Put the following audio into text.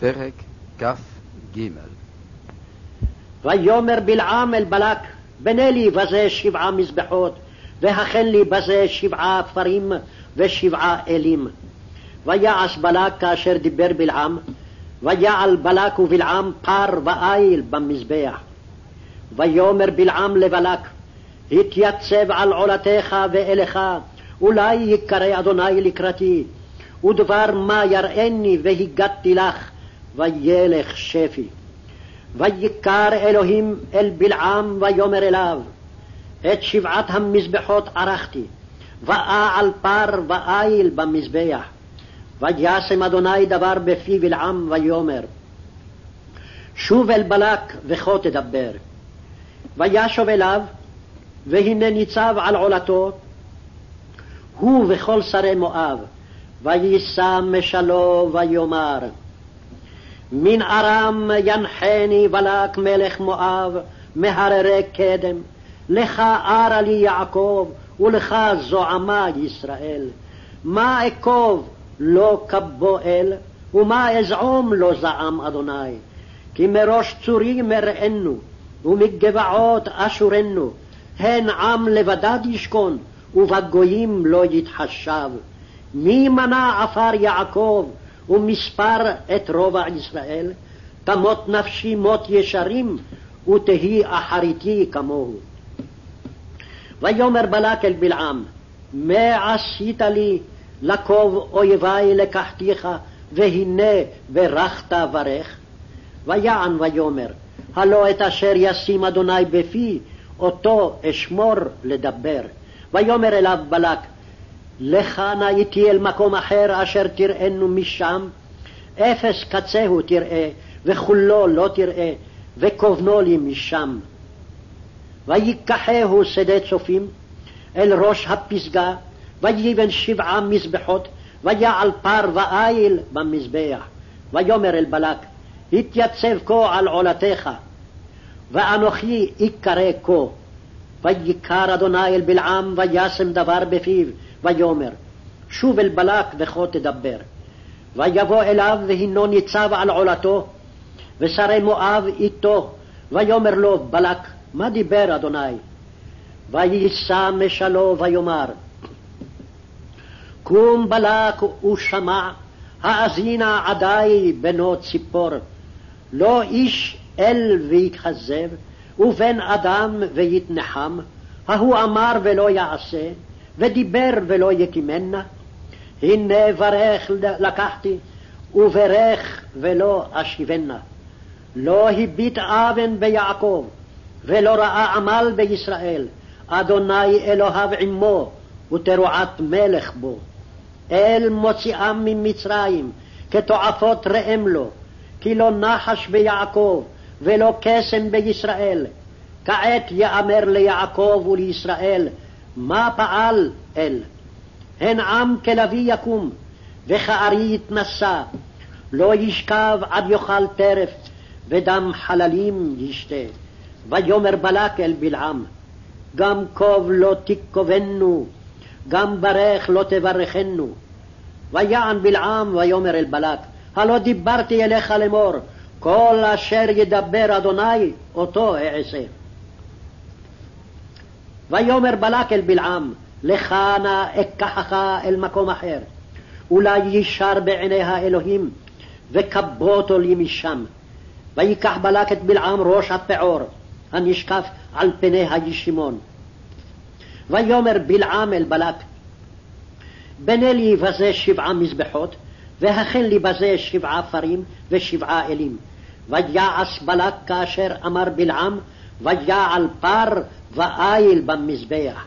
פרק כ"ג ויאמר בלעם אל בלק, בנה לי בזה שבעה מזבחות, והכן לי בזה שבעה כפרים ושבעה אלים. ויעש בלק כאשר דיבר בלעם, ויעל בלק ובלעם פר ואיל במזבח. ויאמר בלעם לבלק, התייצב על עולתך ואליך, אולי יקרא אדוני לקראתי, ודבר מה יראני והגדתי לך, וילך שפי. ויקר אלוהים אל בלעם ויאמר אליו, את שבעת המזבחות ערכתי, ואעל פר ואיל במזבח. וישם אדוני דבר בפי בלעם ויאמר, שוב אל בלק וכה תדבר. וישוב אליו, והנה ניצב על עולתו, הוא וכל שרי מואב, ויישא משלו ויאמר, מן ארם ינחני בלק מלך מואב, מהררי קדם, לך ארה לי יעקב, ולך זועמה ישראל. מה אקוב לא כבו אל, ומה אזעום לא זעם אדוני. כי מראש צורים אראנו, ומגבעות אשורנו, הן עם לבדד ישכון, ובגויים לא יתחשב. מי מנע עפר יעקב, ומספר את רובע ישראל? תמות נפשי מות ישרים, ותהי אחריתי כמוהו. ויאמר בלק אל בלעם, מה עשית לי לקוב אויבי לקחתיך, והנה ברכת ברך? ויען ויאמר, הלא את אשר ישים אדוני בפי, אותו אשמור לדבר. ויאמר אליו בלק, לך נא איתי אל מקום אחר אשר תראינו משם, אפס קצהו תראה, וכולו לא תראה, וכובנו לי משם. ויקחהו שדה צופים אל ראש הפסגה, ויבן שבעה מזבחות, ויעל פר ואיל במזבח. ויאמר אל בלק, התייצב כה על עולתך, ואנוכי אקרא כה. ויקר אדוני אל בלעם, וישם דבר בפיו, ויאמר, שוב אל בלק וכה תדבר. ויבוא אליו, והינו ניצב על עולתו, ושרי מואב איתו, ויאמר לו בלק, מה דיבר אדוני? ויישא משלו ויאמר, קום בלק ושמע, האזינה עדי בנו ציפור, לא איש אל ויתכזב, ובן אדם ויתנחם, ההוא אמר ולא יעשה, ודיבר ולא יקימנה. הנה ברך לקחתי, וברך ולא אשיבנה. לא הביט אבן ביעקב, ולא ראה עמל בישראל, אדוני אלוהיו עמו, ותרועת מלך בו. אל מוציאם ממצרים, כתועפות ראם לו, כי לא נחש ביעקב, ולא קסם בישראל. כעת יאמר ליעקב ולישראל, מה פעל אל? הן עם כלביא יקום, וכארי יתנשא, לא ישכב עד יאכל טרף, ודם חללים ישתה. ויאמר בלק אל בלעם, גם קוב לא תקובנו, גם ברך לא תברכנו. ויען בלעם ויאמר אל בלק, הלא דיברתי אליך לאמור, כל אשר ידבר אדוני, אותו אעשה. ויאמר בלק אל בלעם, לך נא אקחך אל מקום אחר, אולי ישר בעיני האלוהים, וכבותו לי משם. ויקח בלק את בלעם ראש הפעור, הנשקף על פני הישימון. ויאמר בלעם אל בלק, בנה לי בזה שבעה מזבחות, והכן לי בזה שבעה פרים ושבעה אלים. ויעש בלק כאשר אמר בלעם, ויעל פר ואיל במזבח.